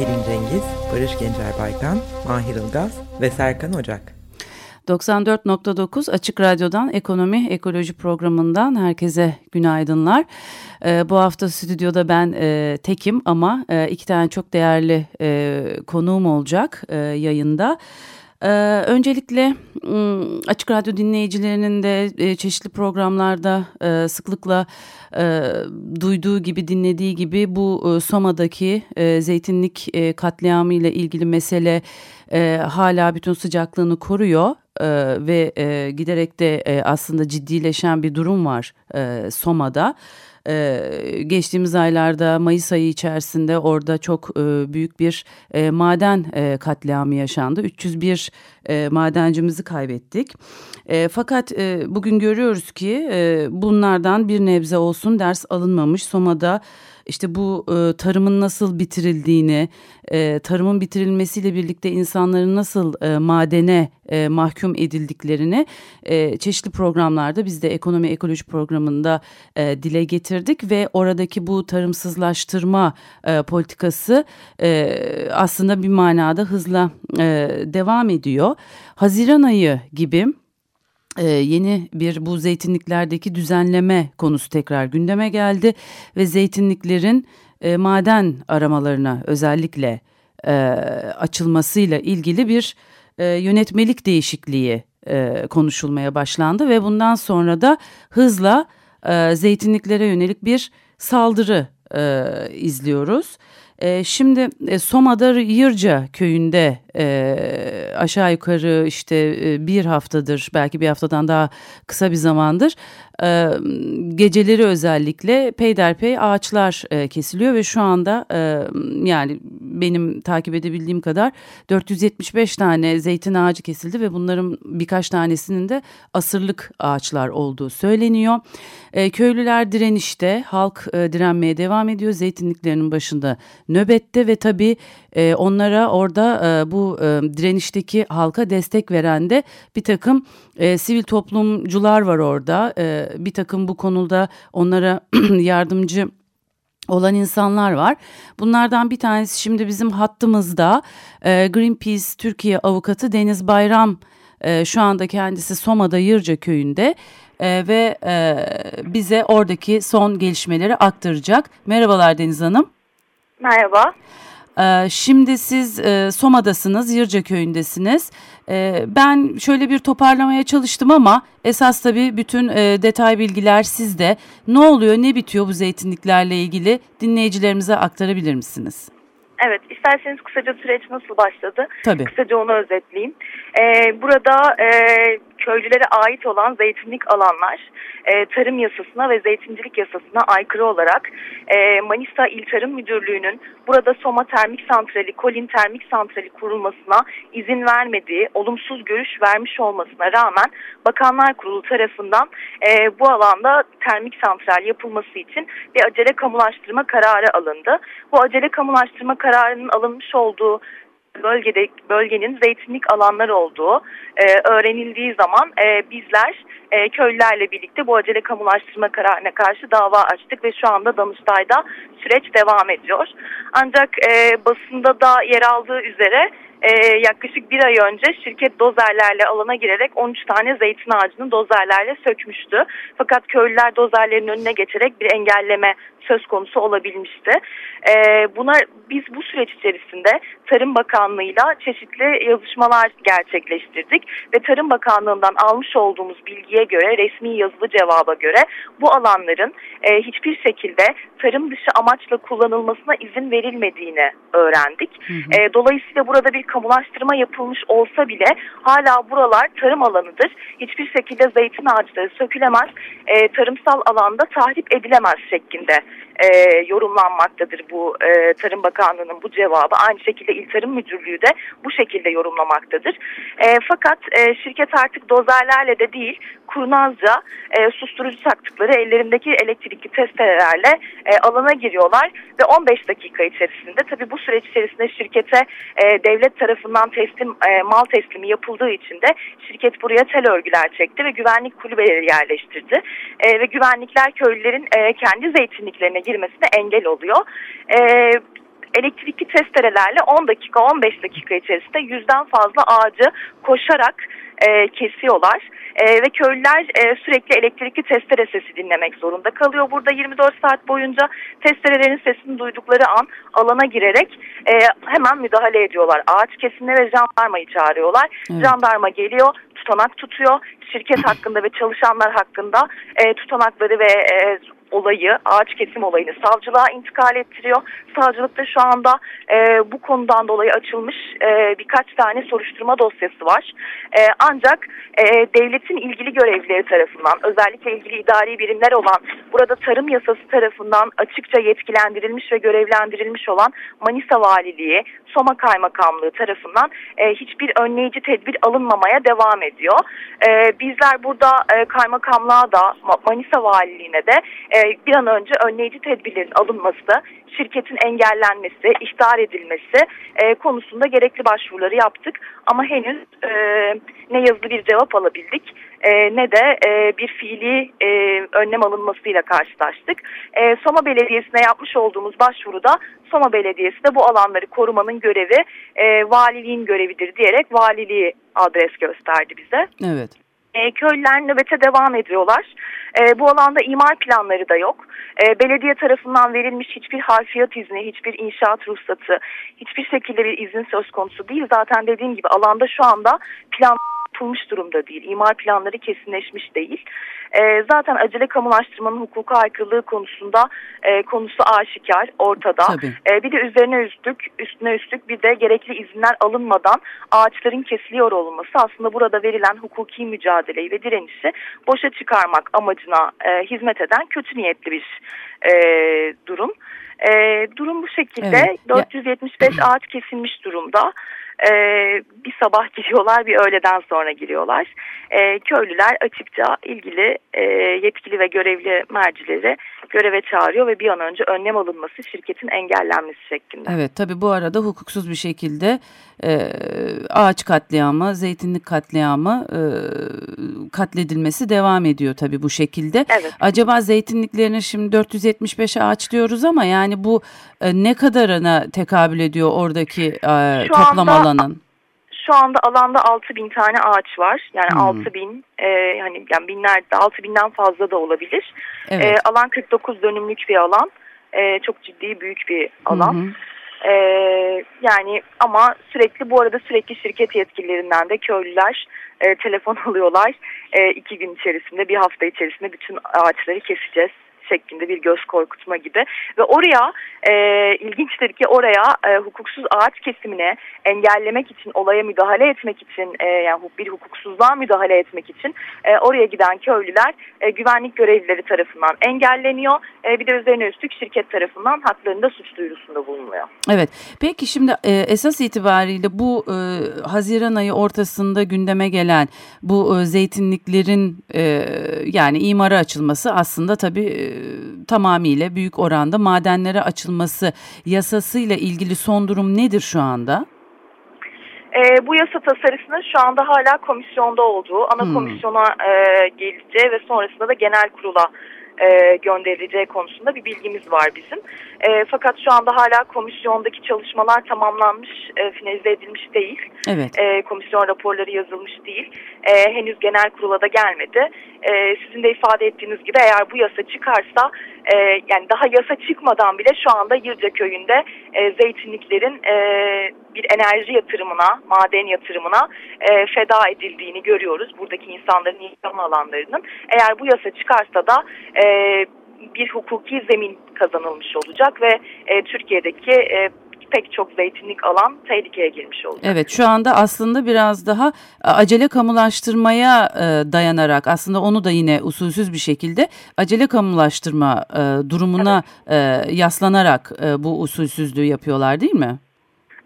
Pelin Cengiz, Barış Gencer Baykan, Mahir Ilgaz ve Serkan Ocak. 94.9 Açık Radyo'dan Ekonomi Ekoloji programından herkese günaydınlar. Ee, bu hafta stüdyoda ben e, tekim ama e, iki tane çok değerli e, konuğum olacak e, yayında. Ee, öncelikle Açık Radyo dinleyicilerinin de e, çeşitli programlarda e, sıklıkla e, duyduğu gibi dinlediği gibi bu Soma'daki zeytinlik e, katliamı ile ilgili mesele hala bütün sıcaklığını koruyor e, ve e, giderek de e, aslında ciddileşen bir durum var e, Soma'da. Ee, geçtiğimiz aylarda Mayıs ayı içerisinde orada çok e, büyük bir e, maden e, katliamı yaşandı. 301 e, madencimizi kaybettik. E, fakat e, bugün görüyoruz ki e, bunlardan bir nebze olsun ders alınmamış. Soma'da işte bu e, tarımın nasıl bitirildiğini, e, tarımın bitirilmesiyle birlikte insanların nasıl e, madene e, mahkum edildiklerini e, çeşitli programlarda biz de ekonomi ekoloji programında e, dile getirdik ve oradaki bu tarımsızlaştırma e, politikası e, aslında bir manada hızla e, devam ediyor. Haziran ayı gibi ee, yeni bir bu zeytinliklerdeki düzenleme konusu tekrar gündeme geldi ve zeytinliklerin e, maden aramalarına özellikle e, açılmasıyla ilgili bir e, yönetmelik değişikliği e, konuşulmaya başlandı ve bundan sonra da hızla e, zeytinliklere yönelik bir saldırı e, izliyoruz. E, şimdi e, Soma'da Yırca köyünde e, aşağı yukarı işte e, bir haftadır belki bir haftadan daha kısa bir zamandır e, geceleri özellikle peyderpey ağaçlar e, kesiliyor ve şu anda e, yani benim takip edebildiğim kadar 475 tane zeytin ağacı kesildi ve bunların birkaç tanesinin de asırlık ağaçlar olduğu söyleniyor. E, köylüler direnişte, halk e, direnmeye devam ediyor. Zeytinliklerinin başında nöbette ve tabii e, onlara orada e, bu e, direnişteki halka destek veren de bir takım e, sivil toplumcular var orada. E, bir takım bu konuda onlara yardımcı olan insanlar var. Bunlardan bir tanesi şimdi bizim hattımızda e, Greenpeace Türkiye avukatı Deniz Bayram e, şu anda kendisi Soma'da Yırca köyünde e, ve e, bize oradaki son gelişmeleri aktaracak. Merhabalar Deniz Hanım. Merhaba. Ee, şimdi siz e, Soma'dasınız, Yırca köyündesiniz. Ee, ben şöyle bir toparlamaya çalıştım ama esas tabii bütün e, detay bilgiler sizde. Ne oluyor, ne bitiyor bu zeytinliklerle ilgili dinleyicilerimize aktarabilir misiniz? Evet, isterseniz kısaca süreç nasıl başladı? Tabii. Kısaca onu özetleyeyim. Ee, burada e, köylülere ait olan zeytinlik alanlar e, tarım yasasına ve zeytincilik yasasına aykırı olarak e, Manisa İl Tarım Müdürlüğü'nün burada Soma Termik Santrali, Kolin Termik Santrali kurulmasına izin vermediği, olumsuz görüş vermiş olmasına rağmen Bakanlar Kurulu tarafından e, bu alanda termik santral yapılması için bir acele kamulaştırma kararı alındı. Bu acele kamulaştırma kararının alınmış olduğu bölgede bölgenin zeytinlik alanları olduğu e, öğrenildiği zaman e, bizler e, köylülerle birlikte bu acele kamulaştırma kararına karşı dava açtık ve şu anda Danıştay'da süreç devam ediyor. Ancak e, basında da yer aldığı üzere e, yaklaşık bir ay önce şirket dozerlerle alana girerek 13 tane zeytin ağacını dozerlerle sökmüştü. Fakat köylüler dozerlerin önüne geçerek bir engelleme söz konusu olabilmişti. E, buna biz bu süreç içerisinde Tarım Bakanlığı'yla çeşitli yazışmalar gerçekleştirdik ve Tarım Bakanlığı'ndan almış olduğumuz bilgiye göre resmi yazılı cevaba göre bu alanların e, hiçbir şekilde tarım dışı amaçla kullanılmasına izin verilmediğini öğrendik. Hı hı. E, dolayısıyla burada bir kamulaştırma yapılmış olsa bile hala buralar tarım alanıdır. Hiçbir şekilde zeytin ağaçları sökülemez, e, tarımsal alanda tahrip edilemez şeklinde e, yorumlanmaktadır bu e, Tarım Bakanlığı'nın bu cevabı. Aynı şekilde İl Tarım Müdürlüğü de bu şekilde yorumlamaktadır. E, fakat e, şirket artık dozerlerle de değil kurnazca e, susturucu taktıkları ellerindeki elektrikli testerelerle e, alana giriyorlar ve 15 dakika içerisinde tabi bu süreç içerisinde şirkete e, devlet tarafından teslim e, mal teslimi yapıldığı için de şirket buraya tel örgüler çekti ve güvenlik kulübeleri yerleştirdi e, ve güvenlikler köylülerin e, kendi zeytinliklerine girmesine engel oluyor. E, elektrikli testerelerle 10 dakika 15 dakika içerisinde yüzden fazla ağacı koşarak e, kesiyorlar. E, ve köylüler e, sürekli elektrikli testere sesi dinlemek zorunda kalıyor. Burada 24 saat boyunca testerelerin sesini duydukları an alana girerek e, hemen müdahale ediyorlar. Ağaç kesimine ve jandarmayı çağırıyorlar. Evet. Jandarma geliyor, tutanak tutuyor. Şirket hakkında ve çalışanlar hakkında e, tutanakları ve e, olayı, ağaç kesim olayını savcılığa intikal ettiriyor. Savcılıkta şu anda e, bu konudan dolayı açılmış e, birkaç tane soruşturma dosyası var. E, ancak e, devletin ilgili görevlileri tarafından, özellikle ilgili idari birimler olan, burada tarım yasası tarafından açıkça yetkilendirilmiş ve görevlendirilmiş olan Manisa Valiliği, Soma Kaymakamlığı tarafından e, hiçbir önleyici tedbir alınmamaya devam ediyor. E, bizler burada e, kaymakamlığa da Manisa Valiliğine de e, bir an önce önleyici tedbirlerin alınması, şirketin engellenmesi, ihtar edilmesi e, konusunda gerekli başvuruları yaptık. Ama henüz e, ne yazılı bir cevap alabildik e, ne de e, bir fiili e, önlem alınmasıyla karşılaştık. E, Soma Belediyesi'ne yapmış olduğumuz başvuruda Soma Belediyesi de bu alanları korumanın görevi e, valiliğin görevidir diyerek valiliği adres gösterdi bize. Evet. E, köylüler nöbete devam ediyorlar. E, bu alanda imar planları da yok. E, belediye tarafından verilmiş hiçbir harfiyat izni, hiçbir inşaat ruhsatı, hiçbir şekilde bir izin söz konusu değil. Zaten dediğim gibi alanda şu anda plan yapılmış durumda değil. İmar planları kesinleşmiş değil. E, zaten acele kamulaştırmanın hukuka aykırılığı konusunda e, konusu aşikar, ortada. E, bir de üzerine üstlük, üstüne üstlük bir de gerekli izinler alınmadan ağaçların kesiliyor olması aslında burada verilen hukuki mücadeleyi ve direnişi boşa çıkarmak amacına e, hizmet eden kötü niyetli bir e, durum. E, durum bu şekilde. Evet. 475 ağaç kesilmiş durumda e, bir sabah giriyorlar bir öğleden sonra giriyorlar. E, köylüler açıkça ilgili e, yetkili ve görevli mercileri göreve çağırıyor ve bir an önce önlem alınması şirketin engellenmesi şeklinde. Evet tabi bu arada hukuksuz bir şekilde e, ağaç katliamı, zeytinlik katliamı e, katledilmesi devam ediyor tabi bu şekilde. Evet. Acaba zeytinliklerine şimdi 475 ağaç diyoruz ama yani bu e, ne kadarına tekabül ediyor oradaki e, toplam anda, alanın? Şu anda alanda 6 bin tane ağaç var. Yani hmm. 6 bin e, hani yani binlerde 6 binden fazla da olabilir. Evet. E, alan 49 dönümlük bir alan. E, çok ciddi büyük bir alan. Hmm. E, yani ama sürekli bu arada sürekli şirket yetkililerinden de köylüler e, telefon alıyorlar. E, iki gün içerisinde bir hafta içerisinde bütün ağaçları keseceğiz şeklinde bir göz korkutma gibi. Ve oraya e, ilginçtir ki oraya e, hukuksuz ağaç kesimine engellemek için olaya müdahale etmek için e, yani bir hukuksuzluğa müdahale etmek için e, oraya giden köylüler e, güvenlik görevlileri tarafından engelleniyor. E, bir de üzerine üstlük şirket tarafından haklarında suç duyurusunda bulunuyor. Evet. Peki şimdi e, esas itibariyle bu e, Haziran ayı ortasında gündeme gelen bu e, zeytinliklerin e, yani imara açılması aslında tabii e, tamamıyla büyük oranda madenlere açılması yasasıyla ilgili son durum nedir şu anda? E, bu yasa tasarısının şu anda hala komisyonda olduğu, ana hmm. komisyona e, geleceği ve sonrasında da genel kurula e, gönderileceği konusunda bir bilgimiz var bizim. E, fakat şu anda hala komisyondaki çalışmalar tamamlanmış, e, finalize edilmiş değil. Evet. E, komisyon raporları yazılmış değil. E, henüz genel kurula da gelmedi. E, sizin de ifade ettiğiniz gibi eğer bu yasa çıkarsa, e, yani daha yasa çıkmadan bile şu anda Yırca köyünde e, zeytinliklerin e, bir enerji yatırımına, maden yatırımına e, feda edildiğini görüyoruz. Buradaki insanların yaşam alanlarının. Eğer bu yasa çıkarsa da e, bir hukuki zemin kazanılmış olacak ve e, Türkiye'deki e, pek çok zeytinlik alan tehlikeye girmiş olacak. Evet şu anda aslında biraz daha e, acele kamulaştırmaya e, dayanarak aslında onu da yine usulsüz bir şekilde acele kamulaştırma e, durumuna evet. e, yaslanarak e, bu usulsüzlüğü yapıyorlar değil mi?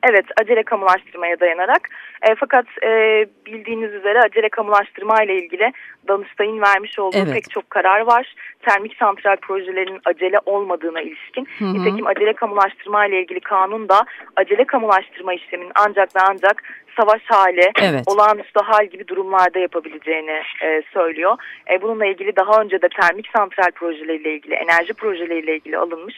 Evet acele kamulaştırmaya dayanarak e, fakat e, bildiğiniz üzere acele kamulaştırma ile ilgili Danıştay'ın vermiş olduğu evet. pek çok karar var. Termik santral projelerinin acele olmadığına ilişkin. Hı hı. Nitekim acele kamulaştırma ile ilgili kanun da acele kamulaştırma işleminin ancak ve ancak savaş hali, evet. olağanüstü hal gibi durumlarda yapabileceğini e, söylüyor. E, bununla ilgili daha önce de termik santral projeleriyle ilgili, enerji projeleriyle ilgili alınmış,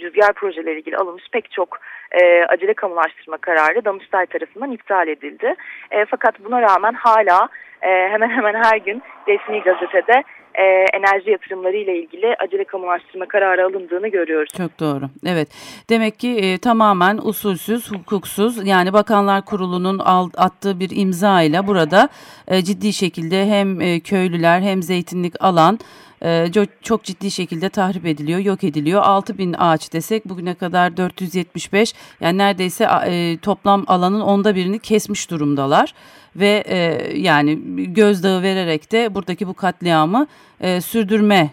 rüzgar projeleriyle ilgili alınmış pek çok e, acele kamulaştırma kararı Danıştay tarafından iptal edildi. E, fakat buna rağmen hala e, hemen hemen her gün resmi gazetede e, enerji yatırımları ile ilgili acele kamulaştırma kararı alındığını görüyoruz. Çok doğru. Evet. Demek ki e, tamamen usulsüz, hukuksuz yani Bakanlar Kurulu'nun attığı bir imza ile burada e, ciddi şekilde hem e, köylüler hem zeytinlik alan e, çok ciddi şekilde tahrip ediliyor, yok ediliyor. 6000 ağaç desek bugüne kadar 475 yani neredeyse e, toplam alanın onda birini kesmiş durumdalar ve e, yani gözdağı vererek de buradaki bu katliamı e, sürdürme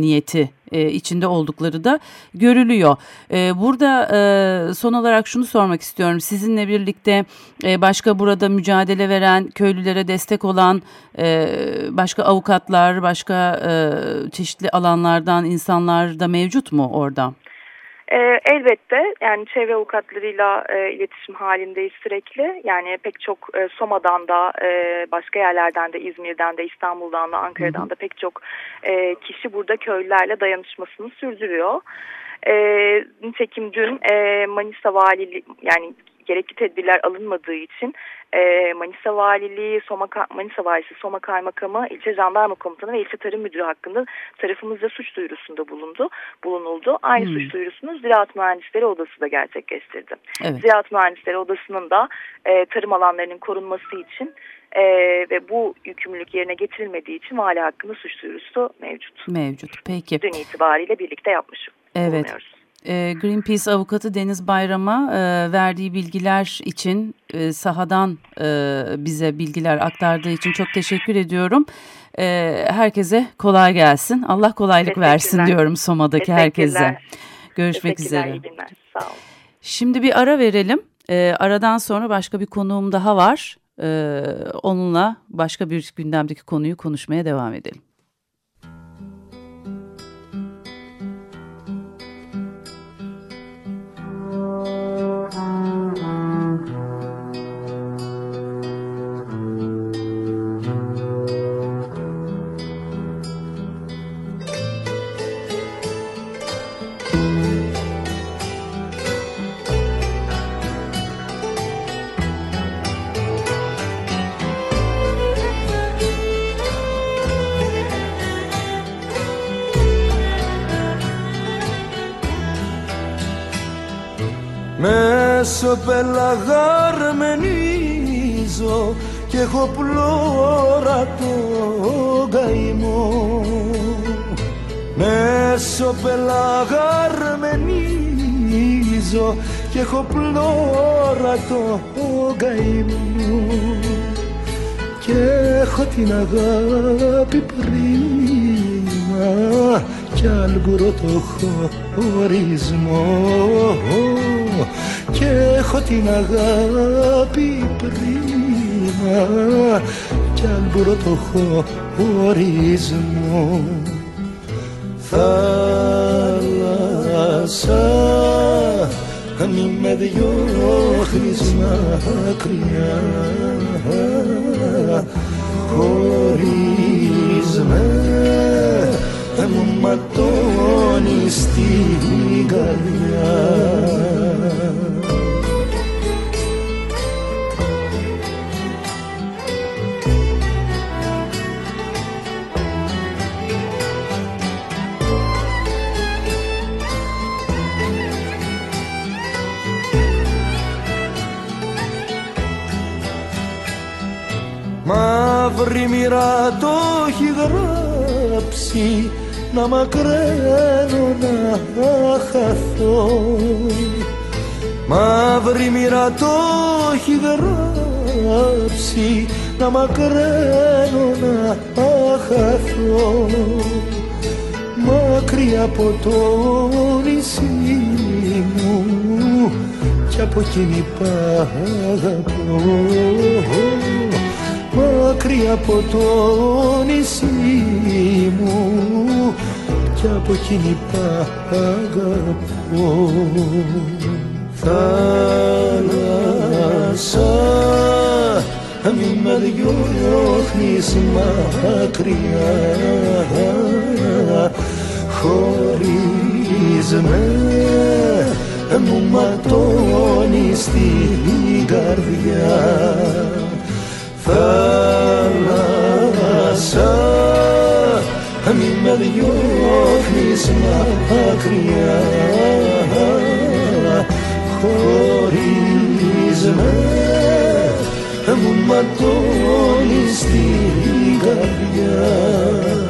niyeti e, içinde oldukları da görülüyor. E, burada e, son olarak şunu sormak istiyorum. Sizinle birlikte e, başka burada mücadele veren, köylülere destek olan e, başka avukatlar, başka e, çeşitli alanlardan insanlar da mevcut mu orada? E, elbette yani çevre avukatlarıyla e, iletişim halindeyiz sürekli. Yani pek çok e, Soma'dan da e, başka yerlerden de İzmir'den de İstanbul'dan da Ankara'dan da pek çok e, kişi burada köylülerle dayanışmasını sürdürüyor. E, nitekim dün e, Manisa Valiliği yani gerekli tedbirler alınmadığı için e, Manisa Valiliği, Soma, Manisa Valisi, Soma Kaymakamı, ilçe jandarma komutanı ve ilçe tarım müdürü hakkında tarafımızda suç duyurusunda bulundu, bulunuldu. Aynı hmm. suç duyurusunu Ziraat Mühendisleri Odası da gerçekleştirdi. Evet. Ziraat Mühendisleri Odası'nın da e, tarım alanlarının korunması için e, ve bu yükümlülük yerine getirilmediği için vali hakkında suç duyurusu mevcut. Mevcut. Peki. Dün itibariyle birlikte yapmış evet. bulunuyoruz. E, Greenpeace avukatı Deniz Bayram'a e, verdiği bilgiler için e, sahadan bize bilgiler aktardığı için çok teşekkür ediyorum. Herkese kolay gelsin. Allah kolaylık versin diyorum Soma'daki herkese. Görüşmek üzere. Şimdi bir ara verelim. Aradan sonra başka bir konuğum daha var. Onunla başka bir gündemdeki konuyu konuşmaya devam edelim. Μέσω πελαγαρμενίζω και έχω πλώρα το καημό Μέσω πελαγαρμενίζω και έχω πλώρα το καημό και έχω την αγάπη πρίμα κι άλλο το χωρισμό και έχω την αγάπη πρίμα. Κι αν μπορώ το χωρισμό θάλασσα μη με διώχνεις μακριά. Χωρίς με μου ματώνεις την καρδιά μαύρη μοίρα το έχει γράψει να μακραίνω να χαθώ. Μαύρη μοίρα το έχει γράψει Να μακραίνω να χαθώ. Μακριά από το νησί μου Κι από εκείνη π' αγαπώ Μακριά από το νησί μου. Κι από εκείνη π' αγαπώ. Θάλασσα μην με διώχνεις μακριά. Χωρίς με μου ματώνεις την καρδιά θάλασσα μην με διώχνεις μακριά χωρίς με μου ματώνεις την καρδιά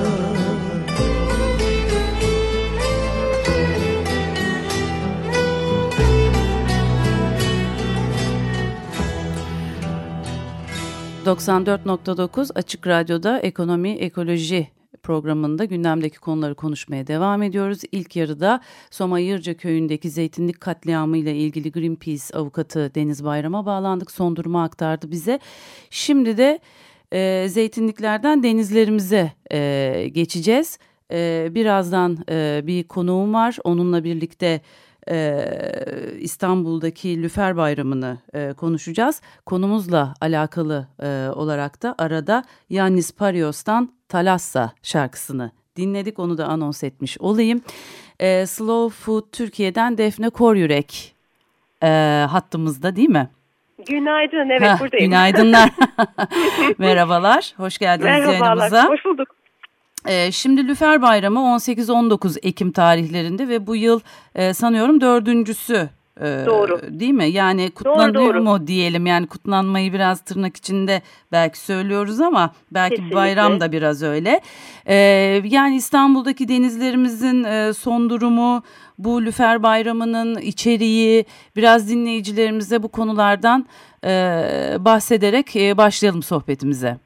...94.9 Açık Radyo'da Ekonomi Ekoloji programında gündemdeki konuları konuşmaya devam ediyoruz. İlk yarıda Soma Yırca köyündeki zeytinlik katliamı ile ilgili Greenpeace avukatı Deniz Bayram'a bağlandık. Son durumu aktardı bize. Şimdi de e, zeytinliklerden denizlerimize e, geçeceğiz. E, birazdan e, bir konuğum var. Onunla birlikte e, İstanbul'daki Lüfer Bayramı'nı e, konuşacağız. Konumuzla alakalı e, olarak da arada Yannis Parios'tan Talassa şarkısını dinledik. Onu da anons etmiş olayım. E, Slow Food Türkiye'den Defne Koryürek e, hattımızda değil mi? Günaydın, evet Heh, buradayım. Günaydınlar. Merhabalar, hoş geldiniz Merhabalar, yayınımıza. hoş bulduk. Ee, şimdi Lüfer Bayramı 18-19 Ekim tarihlerinde ve bu yıl e, sanıyorum dördüncüsü e, doğru. değil mi? Yani kutlanıyor doğru, doğru. mu diyelim yani kutlanmayı biraz tırnak içinde belki söylüyoruz ama belki Kesinlikle. bayram da biraz öyle. Ee, yani İstanbul'daki denizlerimizin e, son durumu, bu Lüfer Bayramı'nın içeriği biraz dinleyicilerimize bu konulardan e, bahsederek e, başlayalım sohbetimize.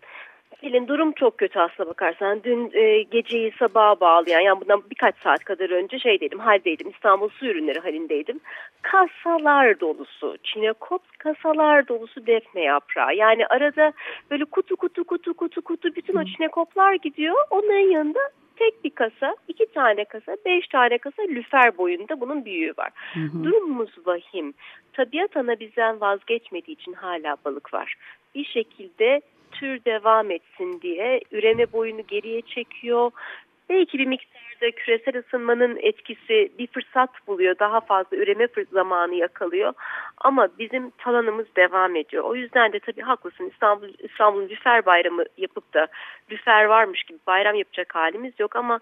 Pelin durum çok kötü aslına bakarsan. Dün e, geceyi sabaha bağlayan yani bundan birkaç saat kadar önce şeydeydim haldeydim İstanbul su ürünleri halindeydim. Kasalar dolusu çinekop kasalar dolusu defne yaprağı. Yani arada böyle kutu kutu kutu kutu kutu bütün o çinekoplar gidiyor. Onların yanında tek bir kasa, iki tane kasa, beş tane kasa lüfer boyunda bunun büyüğü var. Hı hı. Durumumuz vahim. Tabiat ana bizden vazgeçmediği için hala balık var. Bir şekilde tür devam etsin diye üreme boyunu geriye çekiyor. Belki bir miktarda küresel ısınmanın etkisi bir fırsat buluyor. Daha fazla üreme zamanı yakalıyor. Ama bizim talanımız devam ediyor. O yüzden de tabii haklısın İstanbul İstanbul'un Lüfer Bayramı yapıp da Lüfer varmış gibi bayram yapacak halimiz yok ama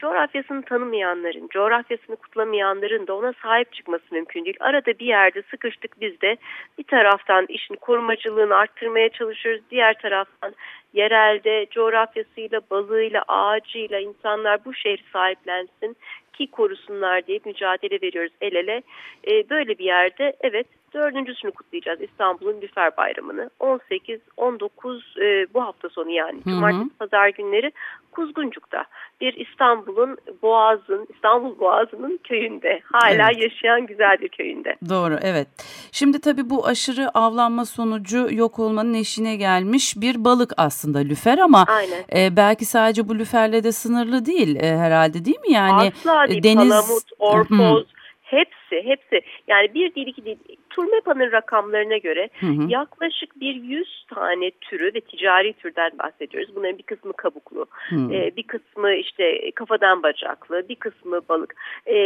coğrafyasını tanımayanların, coğrafyasını kutlamayanların da ona sahip çıkması mümkün değil. Arada bir yerde sıkıştık biz de bir taraftan işin korumacılığını arttırmaya çalışıyoruz. Diğer taraftan yerelde coğrafyasıyla, balığıyla, ağacıyla insanlar bu şehri sahiplensin ki korusunlar diye mücadele veriyoruz el ele. Ee, böyle bir yerde evet dördüncüsünü kutlayacağız İstanbul'un Lüfer Bayramı'nı. 18-19 e, bu hafta sonu yani cumartesi pazar günleri Kuzguncuk'ta bir İstanbul'un Boğaz'ın İstanbul Boğazı'nın köyünde hala Evet. yaşayan güzel bir köyünde. Doğru evet. Şimdi tabii bu aşırı avlanma sonucu yok olmanın eşine gelmiş bir balık aslında lüfer ama Aynen. e, belki sadece bu lüferle de sınırlı değil e, herhalde değil mi? Yani Asla e, değil. deniz Palamut, orpoz hepsi hepsi yani bir değil iki değil. Turmepa'nın rakamlarına göre Hı hı. yaklaşık bir 100 tane türü ve ticari türden bahsediyoruz. Bunların bir kısmı kabuklu, Hı. e, bir kısmı işte kafadan bacaklı, bir kısmı balık. E,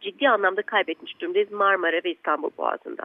ciddi anlamda kaybetmiş durumdayız Marmara ve İstanbul Boğazı'nda.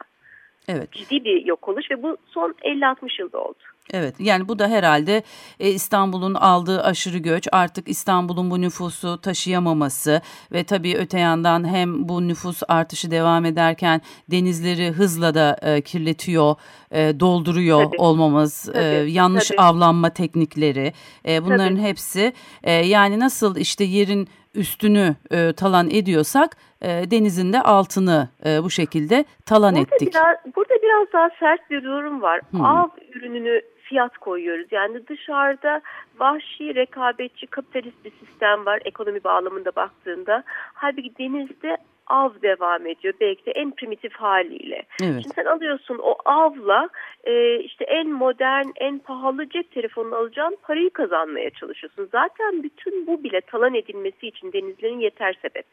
Evet. Ciddi bir yok oluş ve bu son 50-60 yılda oldu. Evet yani bu da herhalde e, İstanbul'un aldığı aşırı göç artık İstanbul'un bu nüfusu taşıyamaması ve tabii öte yandan hem bu nüfus artışı devam ederken denizleri hızla da e, kirletiyor, e, dolduruyor Tabii. olmamız, e, Tabii, yanlış tabii. avlanma teknikleri e, bunların Tabii. hepsi e, yani nasıl işte yerin üstünü e, talan ediyorsak e, denizin de altını e, bu şekilde talan burada ettik. Biraz, burada biraz daha sert bir durum var. Hmm. Av ürününü fiyat koyuyoruz. Yani dışarıda vahşi, rekabetçi, kapitalist bir sistem var ekonomi bağlamında baktığında. Halbuki denizde av devam ediyor. Belki de en primitif haliyle. Evet. Şimdi sen alıyorsun o avla e, işte en modern, en pahalı cep telefonunu alacağın parayı kazanmaya çalışıyorsun. Zaten bütün bu bile talan edilmesi için denizlerin yeter sebep.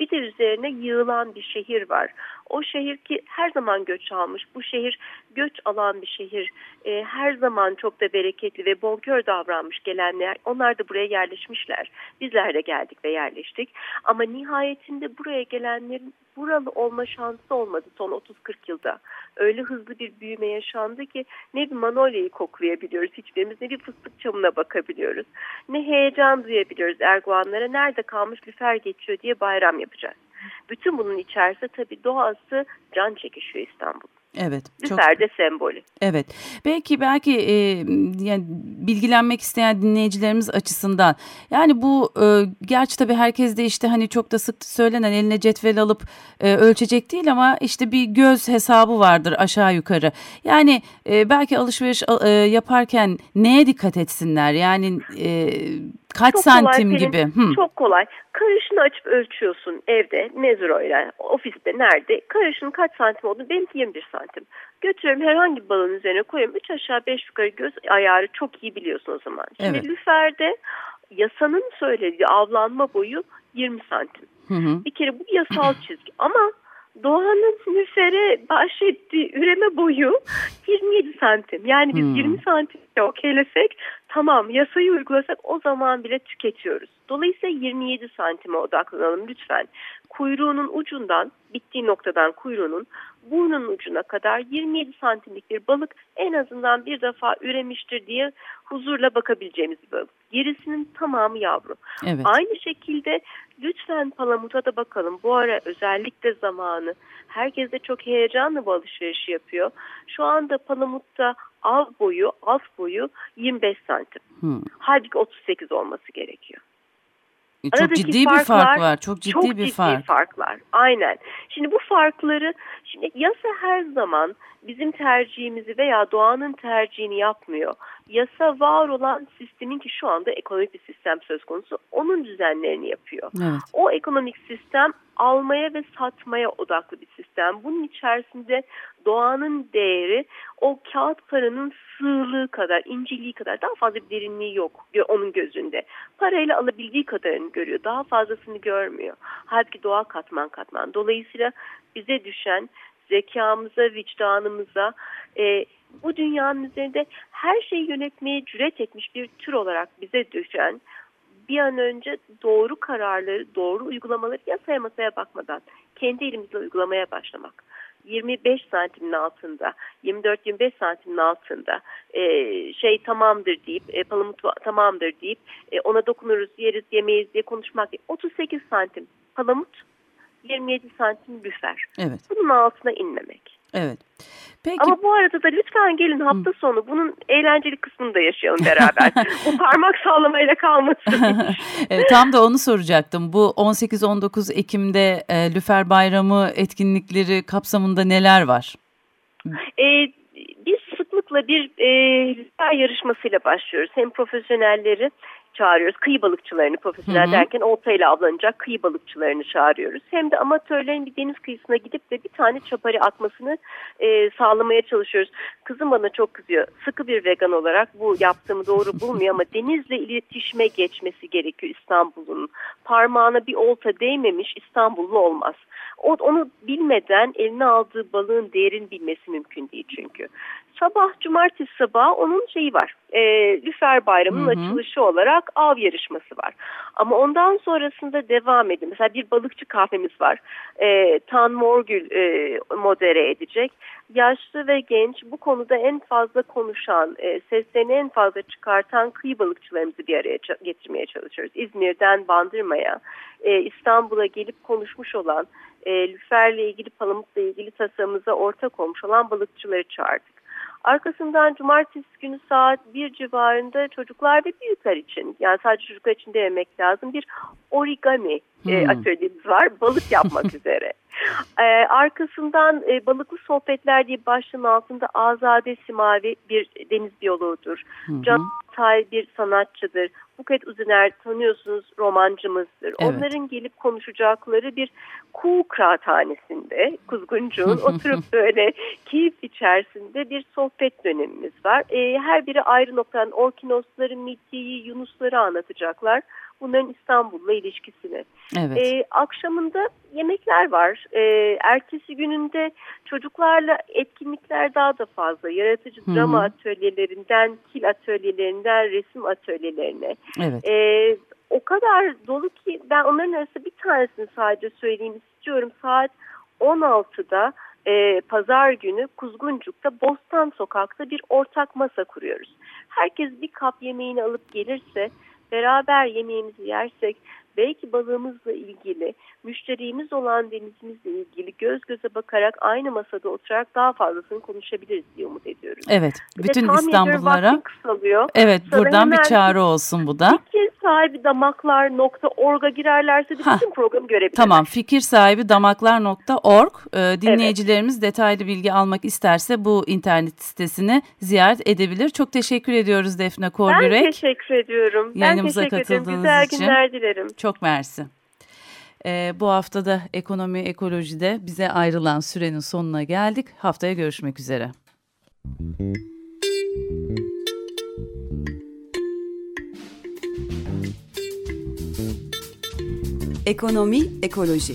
Bir de üzerine yığılan bir şehir var. O şehir ki her zaman göç almış. Bu şehir göç alan bir şehir. E, her zaman çok da bereketli ve bonkör davranmış gelenler. Onlar da buraya yerleşmişler. Bizler de geldik ve yerleştik. Ama nihayetinde buraya gelenlerin buralı olma şansı olmadı son 30-40 yılda. Öyle hızlı bir büyüme yaşandı ki ne bir manolyayı koklayabiliyoruz hiçbirimiz ne bir fıstık çamına bakabiliyoruz. Ne heyecan duyabiliyoruz erguvanlara nerede kalmış lüfer geçiyor diye bayram yapacağız. Bütün bunun içerisinde tabii doğası can çekişiyor İstanbul. Evet. Çok, Lüfer de sembolü. evet. Belki belki e, yani bilgilenmek isteyen dinleyicilerimiz açısından yani bu e, gerçi tabii herkes de işte hani çok da sık söylenen eline cetvel alıp e, ölçecek değil ama işte bir göz hesabı vardır aşağı yukarı. Yani e, belki alışveriş e, yaparken neye dikkat etsinler? Yani e, kaç Çok santim kolay, gibi? Hı. Çok kolay. Karışını açıp ölçüyorsun evde mezuroyla, ofiste nerede. Karışın kaç santim olduğunu benimki 21 santim. Götürüyorum herhangi bir balon üzerine koyuyorum. 3 aşağı 5 yukarı göz ayarı çok iyi biliyorsun o zaman. Şimdi Evet. lüferde yasanın söylediği avlanma boyu 20 santim. Hı hı. Bir kere bu yasal çizgi ama doğanın lüfere bahşettiği üreme boyu 27 santim. Yani biz Hmm. 20 santim okeylesek tamam yasayı uygulasak o zaman bile tüketiyoruz. Dolayısıyla 27 santime odaklanalım lütfen. Kuyruğunun ucundan bittiği noktadan kuyruğunun burnunun ucuna kadar 27 santimlik bir balık en azından bir defa üremiştir diye huzurla bakabileceğimiz bir balık. Gerisinin tamamı yavru. Evet. Aynı şekilde lütfen palamuta da bakalım. Bu ara özellikle zamanı. Herkes de çok heyecanla bu alışverişi yapıyor. Şu anda palamutta av boyu, alt boyu 25 santim. Hı. Halbuki 38 olması gerekiyor. E, Çok Aradaki ciddi bir fark farklar var. Çok ciddi çok bir ciddi fark. farklar. Aynen. Şimdi bu farkları şimdi yasa her zaman bizim tercihimizi veya doğanın tercihini yapmıyor. Yasa var olan sistemin ki şu anda ekonomik bir sistem söz konusu onun düzenlerini yapıyor. Evet. O ekonomik sistem almaya ve satmaya odaklı bir sistem. Bunun içerisinde doğanın değeri o kağıt paranın sığlığı kadar, inceliği kadar daha fazla bir derinliği yok onun gözünde. Parayla alabildiği kadarını görüyor. Daha fazlasını görmüyor. Halbuki doğa katman katman. Dolayısıyla bize düşen zekamıza, vicdanımıza, e, bu dünyanın üzerinde her şeyi yönetmeye cüret etmiş bir tür olarak bize düşen bir an önce doğru kararları, doğru uygulamaları yasaya masaya bakmadan kendi elimizle uygulamaya başlamak. 25 santimin altında, 24-25 santimin altında e, şey tamamdır deyip, e, palamut tamamdır deyip e, ona dokunuruz, yeriz, yemeyiz diye konuşmak değil. 38 santim palamut, 27 santim lüfer. Evet. Bunun altına inmemek. Evet. Peki Ama bu arada da lütfen gelin hafta sonu bunun eğlenceli kısmını da yaşayalım beraber. bu parmak sallamayla kalmasın. E, tam da onu soracaktım. Bu 18-19 Ekim'de e, Lüfer Bayramı etkinlikleri kapsamında neler var? Ee, biz sıklıkla bir e, lüfer yarışmasıyla başlıyoruz. Hem profesyonelleri çağırıyoruz. Kıyı balıkçılarını profesyonel Hı hı. derken oltayla avlanacak kıyı balıkçılarını çağırıyoruz. Hem de amatörlerin bir deniz kıyısına gidip de bir tane çapari atmasını e, sağlamaya çalışıyoruz. Kızım bana çok kızıyor. Sıkı bir vegan olarak bu yaptığımı doğru bulmuyor ama denizle iletişime geçmesi gerekiyor İstanbul'un. Parmağına bir olta değmemiş İstanbullu olmaz. O, onu bilmeden eline aldığı balığın değerini bilmesi mümkün değil çünkü. Sabah cumartesi sabahı onun şeyi var. E, Lüfer Bayramı'nın Hı hı. açılışı olarak av yarışması var. Ama ondan sonrasında devam edin. Mesela bir balıkçı kahvemiz var. E, Tan Morgül e, modere edecek. Yaşlı ve genç bu konuda en fazla konuşan, e, seslerini en fazla çıkartan kıyı balıkçılarımızı bir araya getirmeye çalışıyoruz. İzmir'den Bandırma'ya, e, İstanbul'a gelip konuşmuş olan, e, lüferle ilgili, palamutla ilgili tasarımıza ortak olmuş olan balıkçıları çağırdık. Arkasından cumartesi günü saat 1 civarında çocuklar ve büyükler için yani sadece çocuklar için dememek lazım bir origami hmm. e, atölyemiz var balık yapmak üzere. E, arkasından e, balıklı sohbetler diye başlığın altında Azade Simavi bir deniz biyoloğudur. Can Tay bir sanatçıdır. Buket Uzuner tanıyorsunuz romancımızdır. Evet. Onların gelip konuşacakları bir kuğu kıraathanesinde Kuzguncuğun oturup böyle keyif içerisinde bir sohbet dönemimiz var. E, her biri ayrı noktadan orkinosları, midyeyi, yunusları anlatacaklar bunların İstanbul'la ilişkisini. Evet. E, akşamında yemekler var. E, ertesi gününde çocuklarla etkinlikler daha da fazla. Yaratıcı Hı -hı. drama atölyelerinden, kil atölyelerinden, resim atölyelerine. Evet. E, o kadar dolu ki ben onların arasında bir tanesini sadece söyleyeyim istiyorum. Saat 16'da e, pazar günü Kuzguncuk'ta Bostan Sokak'ta bir ortak masa kuruyoruz. Herkes bir kap yemeğini alıp gelirse beraber yemeğimizi yersek belki balığımızla ilgili, müşterimiz olan denizimizle ilgili göz göze bakarak aynı masada oturarak daha fazlasını konuşabiliriz diye umut ediyoruz. Evet, bütün İstanbullulara. Evet, Sana buradan bir çağrı olsun bu da. Fikir sahibi damaklar.org'a girerlerse de bütün programı görebilirler. Tamam, fikir sahibi damaklar.org. Ee, dinleyicilerimiz evet. detaylı bilgi almak isterse bu internet sitesini ziyaret edebilir. Çok teşekkür ediyoruz Defne Korbürek. Ben teşekkür ediyorum. Yayınımıza ben teşekkür ederim. Güzel için. günler dilerim. Çok mersi. Ee, bu haftada ekonomi ekolojide bize ayrılan sürenin sonuna geldik. Haftaya görüşmek üzere. Ekonomi ekoloji.